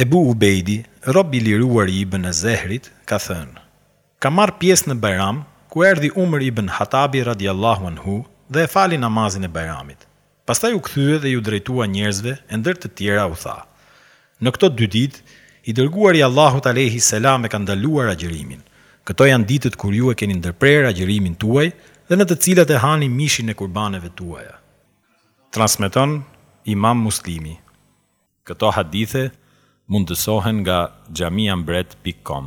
Ebu Ubejdi, rob i liruar i Ibën Ez-Zehrit, ka thënë, Kam marrë pjesë në Bajram, ku erdhi Umër ibn Hatabi radijallahu anhu dhe e fali namazin e Bajramit. Pastaj u kthye dhe iu drejtua njerëzve e ndër të tjera u tha, Në këto dy ditë, i Dërguari i Allahut alejhi selam e ka ndaluar agjërimin. Këto janë ditët kur ju e keni ndërprerë agjërimin tuaj dhe në të cilat e hani mishin e kurbaneve tuaja. Transmeton Imam Muslimi. Këto hadithe mundësohen nga xhamiambret pikë kom.